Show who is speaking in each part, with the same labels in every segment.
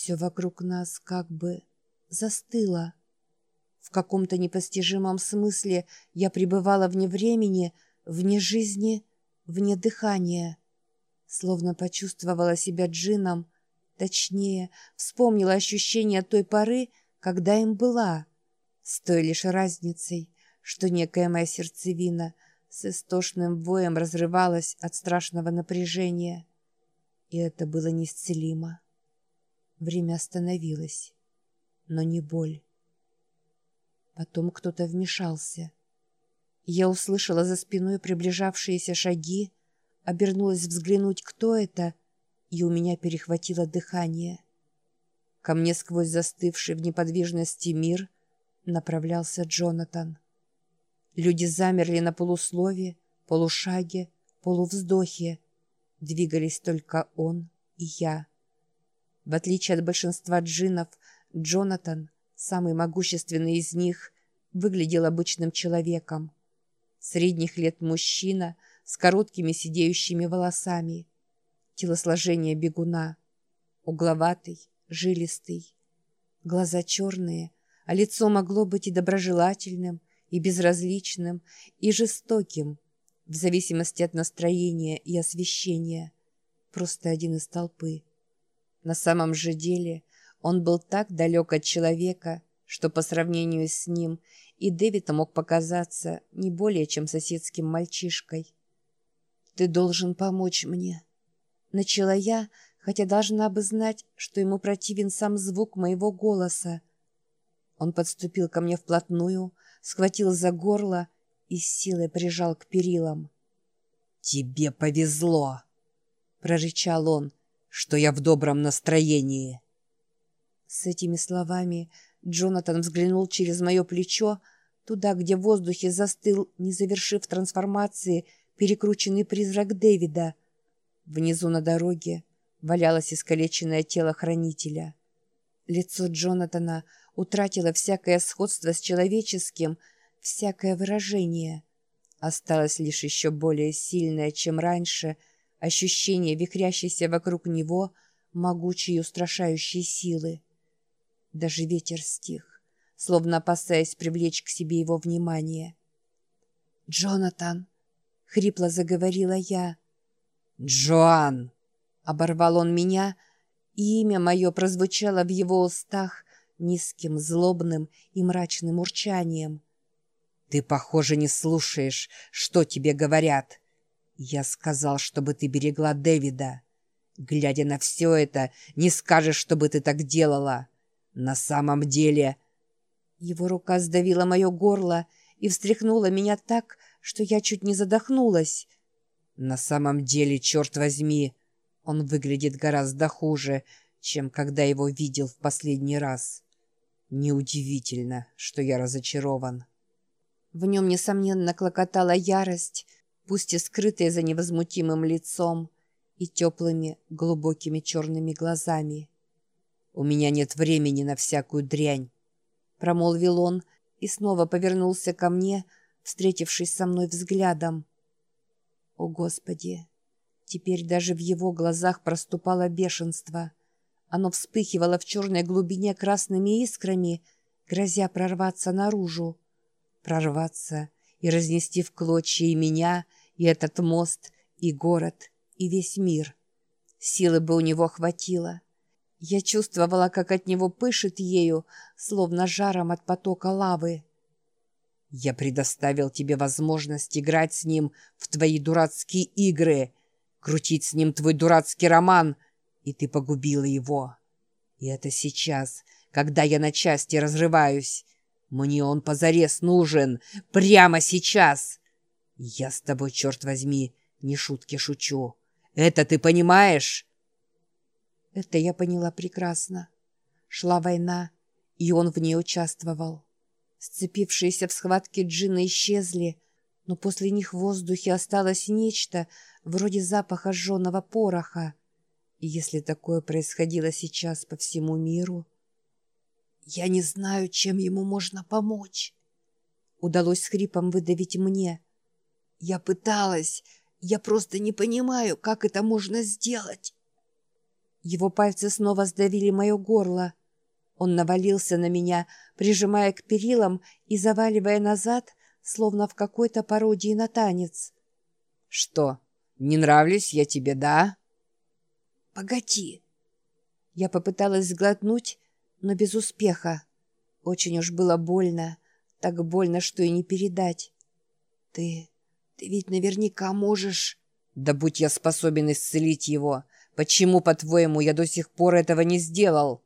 Speaker 1: Все вокруг нас как бы застыло. В каком-то непостижимом смысле я пребывала вне времени, вне жизни, вне дыхания. Словно почувствовала себя джином, точнее, вспомнила ощущение той поры, когда им была, с той лишь разницей, что некая моя сердцевина с истошным воем разрывалась от страшного напряжения. И это было неисцелимо. Время остановилось, но не боль. Потом кто-то вмешался. Я услышала за спиной приближавшиеся шаги, обернулась взглянуть, кто это, и у меня перехватило дыхание. Ко мне сквозь застывший в неподвижности мир направлялся Джонатан. Люди замерли на полуслове, полушаге, полувздохе. Двигались только он и я. В отличие от большинства джиннов, Джонатан, самый могущественный из них, выглядел обычным человеком. Средних лет мужчина с короткими сидеющими волосами. Телосложение бегуна. Угловатый, жилистый. Глаза черные, а лицо могло быть и доброжелательным, и безразличным, и жестоким, в зависимости от настроения и освещения. Просто один из толпы. На самом же деле он был так далек от человека, что по сравнению с ним и Дэвид мог показаться не более чем соседским мальчишкой. «Ты должен помочь мне», — начала я, хотя должна бы знать, что ему противен сам звук моего голоса. Он подступил ко мне вплотную, схватил за горло и с силой прижал к перилам. «Тебе повезло!» — прорычал он что я в добром настроении». С этими словами Джонатан взглянул через мое плечо, туда, где в воздухе застыл, не завершив трансформации, перекрученный призрак Дэвида. Внизу на дороге валялось искалеченное тело хранителя. Лицо Джонатана утратило всякое сходство с человеческим, всякое выражение. Осталось лишь еще более сильное, чем раньше — ощущение вихрящейся вокруг него могучей и устрашающей силы. Даже ветер стих, словно опасаясь привлечь к себе его внимание. «Джонатан!» — хрипло заговорила я. «Джоан!» — оборвал он меня, и имя мое прозвучало в его устах низким, злобным и мрачным урчанием. «Ты, похоже, не слушаешь, что тебе говорят. «Я сказал, чтобы ты берегла Дэвида. Глядя на все это, не скажешь, чтобы ты так делала. На самом деле...» Его рука сдавила мое горло и встряхнула меня так, что я чуть не задохнулась. «На самом деле, черт возьми, он выглядит гораздо хуже, чем когда его видел в последний раз. Неудивительно, что я разочарован». В нем, несомненно, клокотала ярость, пусть и скрытые за невозмутимым лицом и теплыми глубокими черными глазами. «У меня нет времени на всякую дрянь», — промолвил он и снова повернулся ко мне, встретившись со мной взглядом. «О, Господи!» Теперь даже в его глазах проступало бешенство. Оно вспыхивало в черной глубине красными искрами, грозя прорваться наружу. Прорваться и разнести в клочья и меня, и этот мост, и город, и весь мир. Силы бы у него хватило. Я чувствовала, как от него пышет ею, словно жаром от потока лавы. «Я предоставил тебе возможность играть с ним в твои дурацкие игры, крутить с ним твой дурацкий роман, и ты погубила его. И это сейчас, когда я на части разрываюсь. Мне он позарез нужен, прямо сейчас!» «Я с тобой, черт возьми, не шутки шучу. Это ты понимаешь?» Это я поняла прекрасно. Шла война, и он в ней участвовал. Сцепившиеся в схватке джинны исчезли, но после них в воздухе осталось нечто вроде запаха сжженного пороха. И если такое происходило сейчас по всему миру... «Я не знаю, чем ему можно помочь», — удалось с хрипом выдавить мне — я пыталась. Я просто не понимаю, как это можно сделать. Его пальцы снова сдавили мое горло. Он навалился на меня, прижимая к перилам и заваливая назад, словно в какой-то пародии на танец.
Speaker 2: «Что, не нравлюсь я тебе, да?»
Speaker 1: «Погоди!» Я попыталась сглотнуть, но без успеха. Очень уж было больно, так больно, что и не передать. «Ты... ты ведь наверняка можешь...»
Speaker 2: «Да будь я способен исцелить его! Почему, по-твоему, я до сих пор этого не сделал?»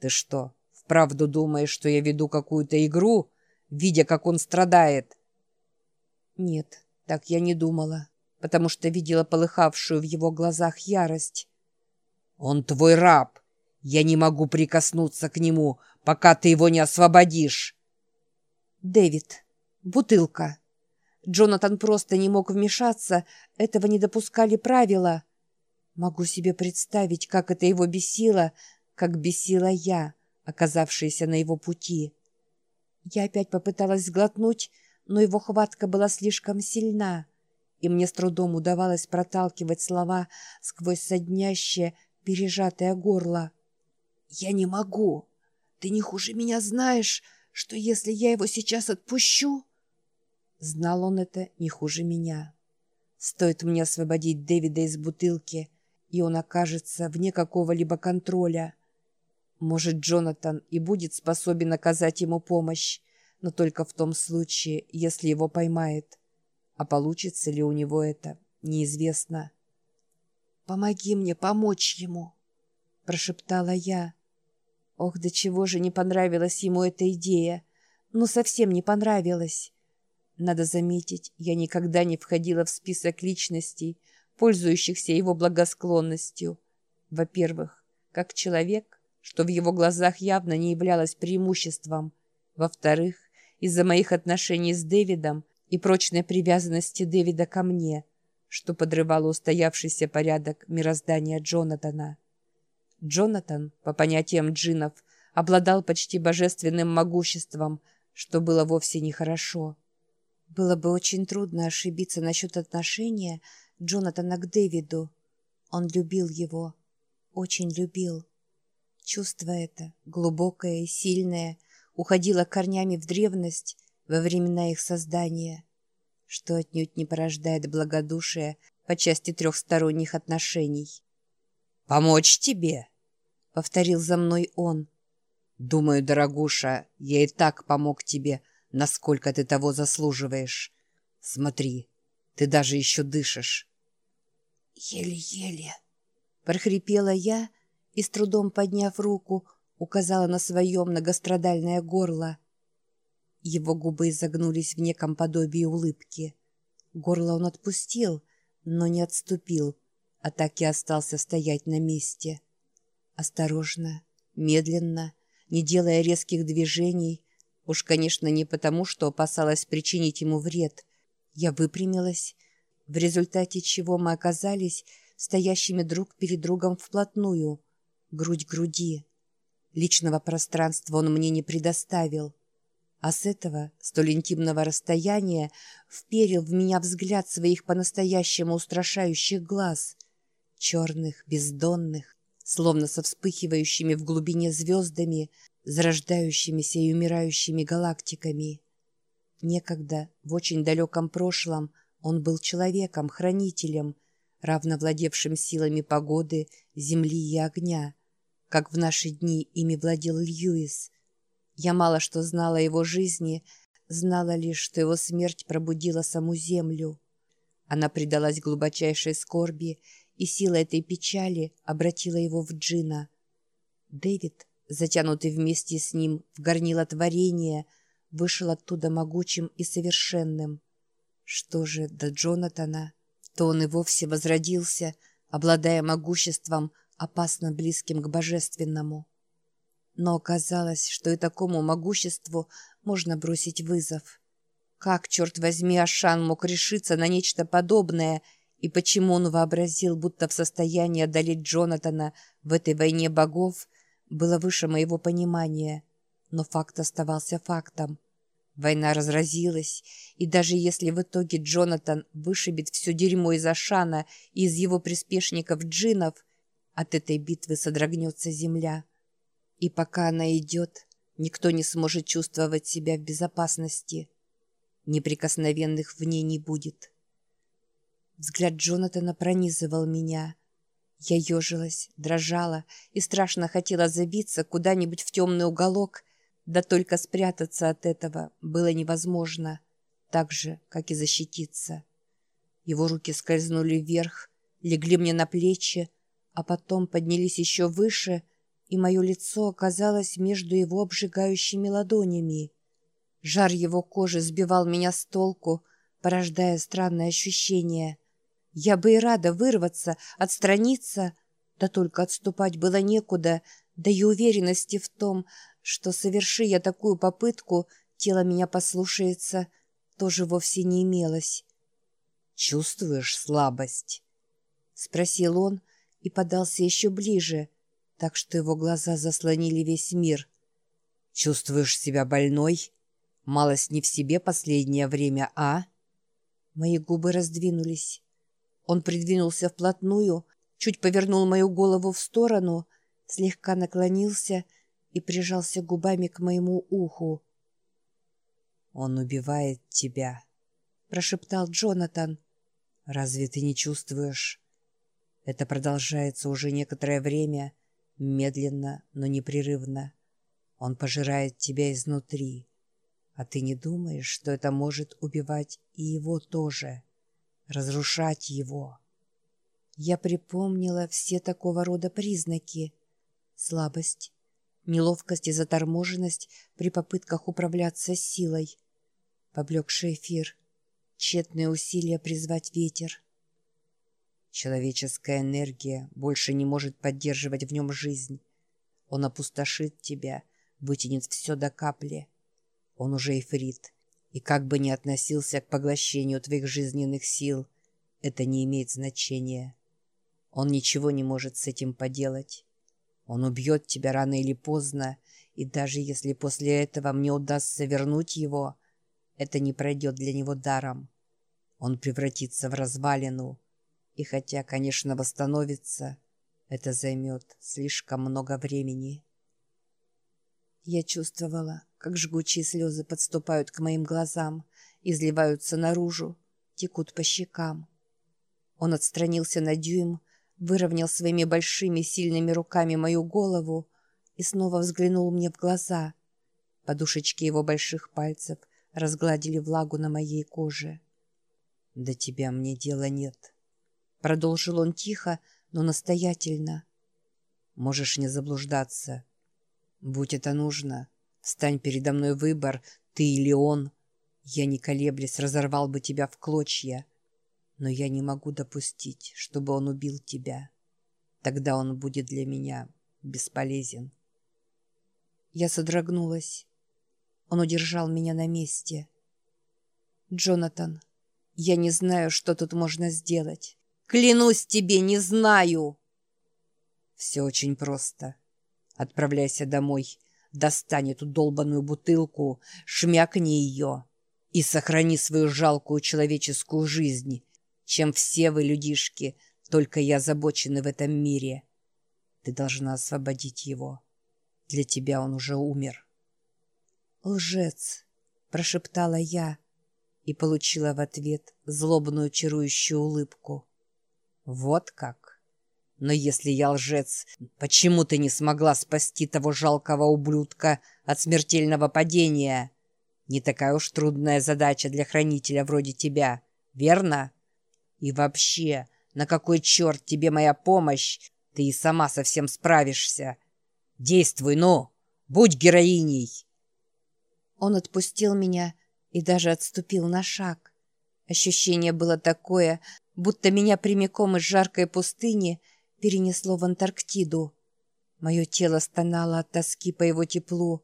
Speaker 2: «Ты что, вправду думаешь, что я веду какую-то игру, видя, как он страдает?»
Speaker 1: «Нет, так я не думала, потому что видела полыхавшую в его глазах ярость».
Speaker 2: «Он твой раб! Я не могу прикоснуться к нему, пока ты его не освободишь!»
Speaker 1: «Дэвид, бутылка!» Джонатан просто не мог вмешаться, этого не допускали правила. Могу себе представить, как это его бесило, как бесила я, оказавшаяся на его пути. Я опять попыталась сглотнуть, но его хватка была слишком сильна, и мне с трудом удавалось проталкивать слова сквозь соднящее, пережатое горло. «Я не могу. Ты не хуже меня знаешь, что если я его сейчас отпущу...» Знал он это не хуже меня. Стоит мне освободить Дэвида из бутылки, и он окажется вне какого-либо контроля. Может, Джонатан и будет способен оказать ему помощь, но только в том случае, если его поймает. А получится ли у него это, неизвестно. «Помоги мне помочь ему», — прошептала я. Ох, до чего же не понравилась ему эта идея. Ну, совсем не понравилась. Надо заметить, я никогда не входила в список личностей, пользующихся его благосклонностью. Во-первых, как человек, что в его глазах явно не являлось преимуществом. Во-вторых, из-за моих отношений с Дэвидом и прочной привязанности Дэвида ко мне, что подрывало устоявшийся порядок мироздания Джонатана. Джонатан, по понятиям джинов, обладал почти божественным могуществом, что было вовсе нехорошо. Было бы очень трудно ошибиться насчет отношения Джонатана к Дэвиду. Он любил его, очень любил. Чувство это, глубокое и сильное, уходило корнями в древность во времена их создания, что отнюдь не порождает благодушие по части трехсторонних отношений.
Speaker 2: «Помочь тебе?»
Speaker 1: — повторил за мной он.
Speaker 2: «Думаю, дорогуша, я и так помог тебе, насколько ты того заслуживаешь. Смотри, ты даже еще дышишь».
Speaker 1: «Еле-еле», — прохрипела я и, с трудом подняв руку, указала на свое многострадальное горло. Его губы изогнулись в неком подобии улыбки. Горло он отпустил, но не отступил, а так и остался стоять на месте. Осторожно, медленно, не делая резких движений, уж, конечно, не потому, что опасалась причинить ему вред, я выпрямилась, в результате чего мы оказались стоящими друг перед другом вплотную, грудь к груди. Личного пространства он мне не предоставил, а с этого, столь интимного расстояния, вперил в меня взгляд своих по-настоящему устрашающих глаз, черных, бездонных, словно со вспыхивающими в глубине звездами, зарождающимися и умирающими галактиками. Некогда, в очень далеком прошлом, он был человеком, хранителем, равно владевшим силами погоды, земли и огня, как в наши дни ими владел Льюис — я мало что знала о его жизни, знала лишь, что его смерть пробудила саму землю. Она предалась глубочайшей скорби, и сила этой печали обратила его в джина. Дэвид, затянутый вместе с ним в горнило творения, вышел оттуда могучим и совершенным. Что же до Джонатана, то он и вовсе возродился, обладая могуществом, опасно близким к божественному. Но оказалось, что и такому могуществу можно бросить вызов. Как, черт возьми, Ашан мог решиться на нечто подобное, и почему он вообразил, будто в состоянии одолеть Джонатана в этой войне богов, было выше моего понимания. Но факт оставался фактом. Война разразилась, и даже если в итоге Джонатан вышибет все дерьмо из Ашана и из его приспешников джинов, От этой битвы содрогнется земля. И пока она идет, никто не сможет чувствовать себя в безопасности. Неприкосновенных в ней не будет. Взгляд Джонатана пронизывал меня. Я ежилась, дрожала и страшно хотела забиться куда-нибудь в темный уголок, да только спрятаться от этого было невозможно, так же, как и защититься. Его руки скользнули вверх, легли мне на плечи, а потом поднялись еще выше, и мое лицо оказалось между его обжигающими ладонями. Жар его кожи сбивал меня с толку, порождая странное ощущение. Я бы и рада вырваться, отстраниться, да только отступать было некуда, да и уверенности в том, что, соверши я такую попытку, тело меня послушается, тоже вовсе не имелось.
Speaker 2: «Чувствуешь слабость?»
Speaker 1: — спросил он и подался еще ближе, так что его глаза заслонили весь мир.
Speaker 2: «Чувствуешь себя больной? Малость не в себе последнее время, а?»
Speaker 1: Мои губы раздвинулись. Он придвинулся вплотную, чуть повернул мою голову в сторону, слегка наклонился и прижался губами к моему уху.
Speaker 2: «Он убивает тебя», — прошептал Джонатан. Разве ты не чувствуешь? Это продолжается уже некоторое время, медленно, но непрерывно. Он пожирает тебя изнутри. А ты не думаешь, что это может убивать и его тоже? Разрушать его?
Speaker 1: Я припомнила все такого рода признаки. Слабость, неловкость и заторможенность при попытках управляться силой, поблекший эфир, Тщетные усилия призвать ветер.
Speaker 2: Человеческая энергия больше не может поддерживать в нем жизнь. Он опустошит тебя, вытянет все до капли. Он уже эфрит, и как бы ни относился к поглощению твоих жизненных сил, это не имеет значения. Он ничего не может с этим поделать. Он убьет тебя рано или поздно, и даже если после этого мне удастся вернуть его, это не пройдет для него даром. Он превратится в развалину. И хотя, конечно, восстановится, это займет слишком много времени.
Speaker 1: Я чувствовала, как жгучие слезы подступают к моим глазам, изливаются наружу, текут по щекам. Он отстранился на дюйм, выровнял своими большими сильными руками мою голову и снова взглянул мне в глаза. Подушечки его больших пальцев разгладили влагу на моей коже.
Speaker 2: «До тебя мне дела нет», —
Speaker 1: продолжил он тихо, но настоятельно.
Speaker 2: «Можешь не заблуждаться. Будь это нужно, встань передо мной выбор, ты или он. Я, не колеблясь, разорвал бы тебя в клочья. Но я не могу допустить, чтобы он убил тебя. Тогда он будет для меня бесполезен».
Speaker 1: Я содрогнулась. Он удержал меня на месте. «Джонатан, я не знаю, что тут можно сделать. Клянусь тебе, не знаю!»
Speaker 2: «Все очень просто. Отправляйся домой, достань эту долбаную бутылку, шмякни ее и сохрани свою жалкую человеческую жизнь, чем все вы, людишки, только я озабочены в этом мире. Ты должна освободить его. Для тебя он уже умер».
Speaker 1: «Лжец!» — прошептала я и получила в ответ злобную чарующую улыбку.
Speaker 2: «Вот как! Но если я лжец, почему ты не смогла спасти того жалкого ублюдка от смертельного падения? Не такая уж трудная задача для хранителя вроде тебя, верно? И вообще, на какой черт тебе моя помощь? Ты и сама совсем справишься. Действуй, ну! Будь героиней!»
Speaker 1: Он отпустил меня и даже отступил на шаг. Ощущение было такое, будто меня прямиком из жаркой пустыни перенесло в Антарктиду. Мое тело стонало от тоски по его теплу.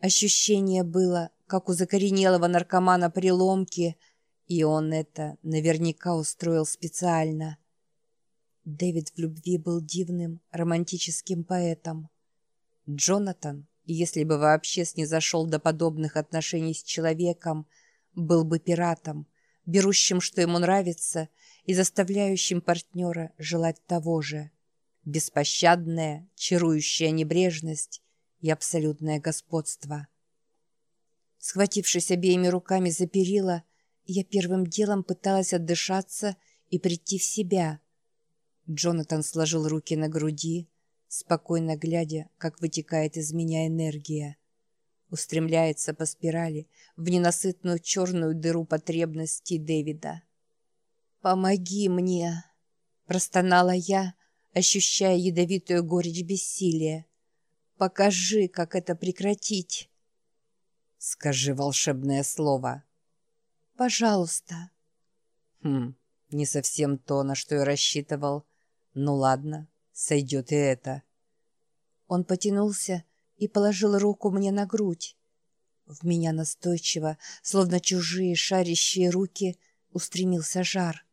Speaker 1: Ощущение было, как у закоренелого наркомана при ломке, и он это наверняка устроил специально. Дэвид в любви был дивным, романтическим поэтом. Джонатан если бы вообще снизошел до подобных отношений с человеком, был бы пиратом, берущим, что ему нравится, и заставляющим партнера желать того же. Беспощадная, чарующая небрежность и абсолютное господство. Схватившись обеими руками за перила, я первым делом пыталась отдышаться и прийти в себя. Джонатан сложил руки на груди, спокойно глядя, как вытекает из меня энергия. Устремляется по спирали в ненасытную черную дыру потребностей Дэвида. «Помоги мне!» – простонала я, ощущая ядовитую горечь бессилия. «Покажи, как это прекратить!»
Speaker 2: «Скажи волшебное слово!»
Speaker 1: «Пожалуйста!»
Speaker 2: «Хм, не совсем то, на что я рассчитывал. Ну ладно, сойдет и это».
Speaker 1: Он потянулся и положил руку мне на грудь. В меня настойчиво, словно чужие шарящие руки, устремился жар.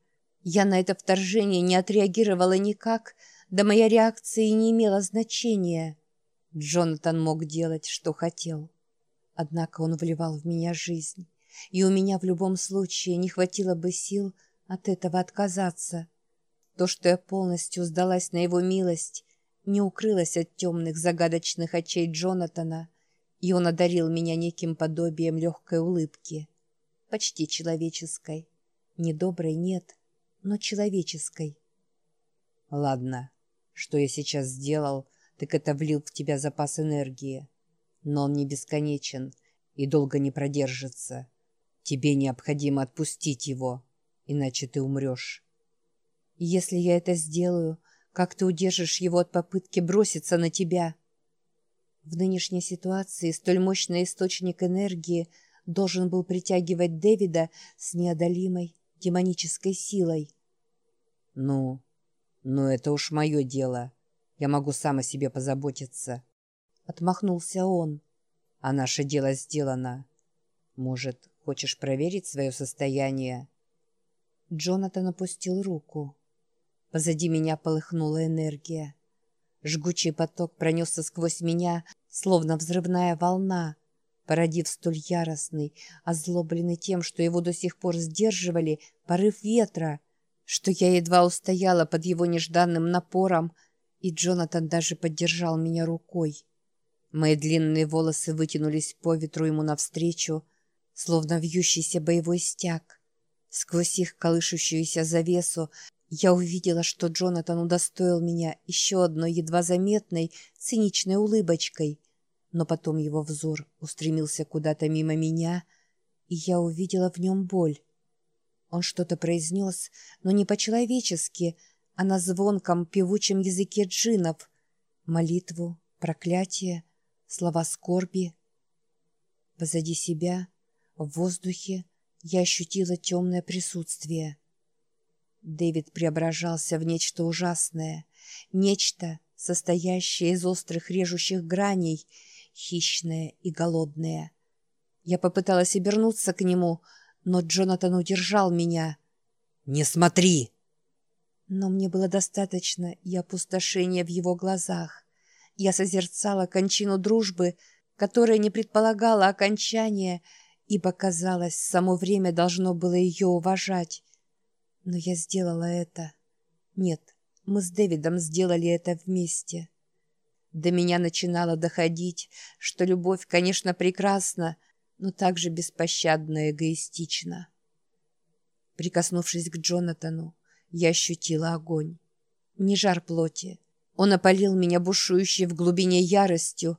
Speaker 1: Я на это вторжение не отреагировала никак, да моя реакция и не имела значения. Джонатан мог делать, что хотел. Однако он вливал в меня жизнь, и у меня в любом случае не хватило бы сил от этого отказаться. То, что я полностью сдалась на его милость, не укрылось от темных загадочных очей Джонатана, и он одарил меня неким подобием легкой улыбки. Почти человеческой. Недоброй нет, но человеческой.
Speaker 2: Ладно, что я сейчас сделал, так это влил в тебя запас энергии. Но он не бесконечен и долго не продержится. Тебе необходимо отпустить его, иначе ты умрешь.
Speaker 1: Если я это сделаю, как ты удержишь его от попытки броситься на тебя? В нынешней ситуации столь мощный источник энергии должен был притягивать Дэвида с неодолимой демонической силой.
Speaker 2: «Ну, ну это уж мое дело. Я могу сам о себе позаботиться».
Speaker 1: Отмахнулся он.
Speaker 2: «А наше дело сделано. Может, хочешь проверить свое состояние?»
Speaker 1: Джонатан опустил руку. Позади меня полыхнула энергия. Жгучий поток пронесся сквозь меня, словно взрывная волна, породив столь яростный, озлобленный тем, что его до сих пор сдерживали, порыв ветра, что я едва устояла под его нежданным напором, и Джонатан даже поддержал меня рукой. Мои длинные волосы вытянулись по ветру ему навстречу, словно вьющийся боевой стяг. Сквозь их колышущуюся завесу я увидела, что Джонатан удостоил меня еще одной едва заметной, циничной улыбочкой, но потом его взор устремился куда-то мимо меня, и я увидела в нем боль. Он что-то произнес, но не по-человечески, а на звонком певучем языке джинов. Молитву, проклятие, слова скорби. Позади себя, в воздухе, я ощутила темное присутствие — Дэвид преображался в нечто ужасное, нечто, состоящее из острых режущих граней, хищное и голодное. Я попыталась обернуться к нему, но Джонатан удержал меня.
Speaker 2: «Не смотри!»
Speaker 1: Но мне было достаточно и опустошения в его глазах. Я созерцала кончину дружбы, которая не предполагала окончания, ибо, казалось, само время должно было ее уважать. Но я сделала это. Нет, мы с Дэвидом сделали это вместе. До меня начинало доходить, что любовь, конечно, прекрасна, но также беспощадна и эгоистична. Прикоснувшись к Джонатану, я ощутила огонь. Не жар плоти. Он опалил меня бушующей в глубине яростью,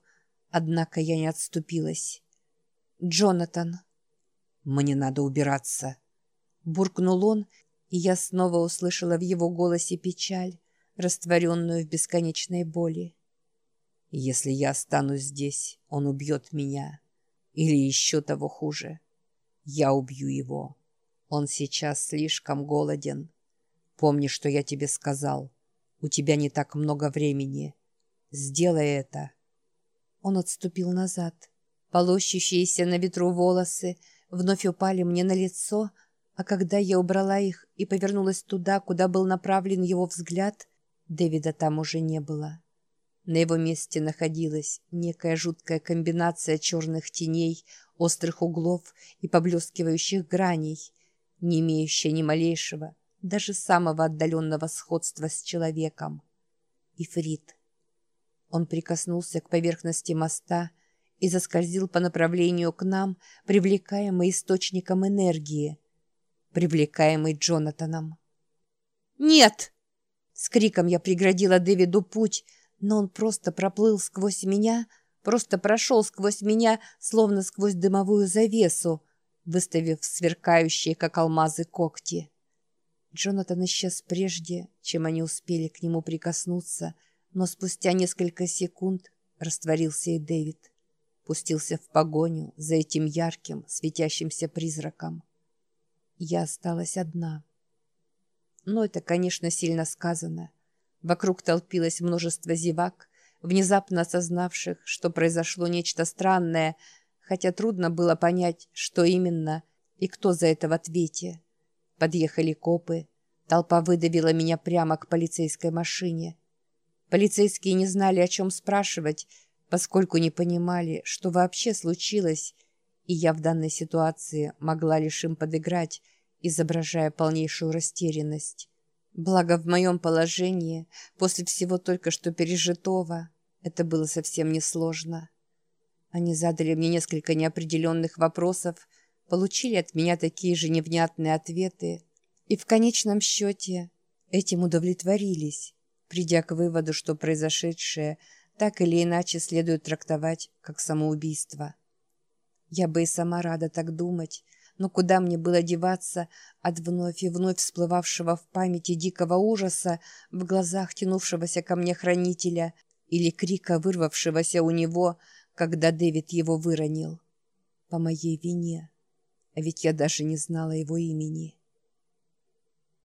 Speaker 1: однако я не отступилась. «Джонатан!»
Speaker 2: «Мне надо убираться!»
Speaker 1: Буркнул он и я снова услышала в его голосе печаль, растворенную в бесконечной боли.
Speaker 2: «Если я останусь здесь, он убьет меня. Или еще того хуже. Я убью его. Он сейчас слишком голоден. Помни, что я тебе сказал. У тебя не так много времени. Сделай это».
Speaker 1: Он отступил назад. Полощущиеся на ветру волосы вновь упали мне на лицо, а когда я убрала их и повернулась туда, куда был направлен его взгляд, Дэвида там уже не было. На его месте находилась некая жуткая комбинация черных теней, острых углов и поблескивающих граней, не имеющая ни малейшего, даже самого отдаленного сходства с человеком. Ифрит. Он прикоснулся к поверхности моста и заскользил по направлению к нам, привлекаемый источником энергии, привлекаемый Джонатаном. «Нет!» С криком я преградила Дэвиду путь, но он просто проплыл сквозь меня, просто прошел сквозь меня, словно сквозь дымовую завесу, выставив сверкающие, как алмазы, когти. Джонатан исчез прежде, чем они успели к нему прикоснуться, но спустя несколько секунд растворился и Дэвид. Пустился в погоню за этим ярким, светящимся призраком. Я осталась одна. Но это, конечно, сильно сказано. Вокруг толпилось множество зевак, внезапно осознавших, что произошло нечто странное, хотя трудно было понять, что именно и кто за это в ответе. Подъехали копы. Толпа выдавила меня прямо к полицейской машине. Полицейские не знали, о чем спрашивать, поскольку не понимали, что вообще случилось, и я в данной ситуации могла лишь им подыграть, изображая полнейшую растерянность. Благо в моем положении, после всего только что пережитого, это было совсем несложно. Они задали мне несколько неопределенных вопросов, получили от меня такие же невнятные ответы и в конечном счете этим удовлетворились, придя к выводу, что произошедшее так или иначе следует трактовать как самоубийство. Я бы и сама рада так думать, но куда мне было деваться от вновь и вновь всплывавшего в памяти дикого ужаса в глазах тянувшегося ко мне хранителя или крика, вырвавшегося у него, когда Дэвид его выронил. По моей вине. А ведь я даже не знала его имени.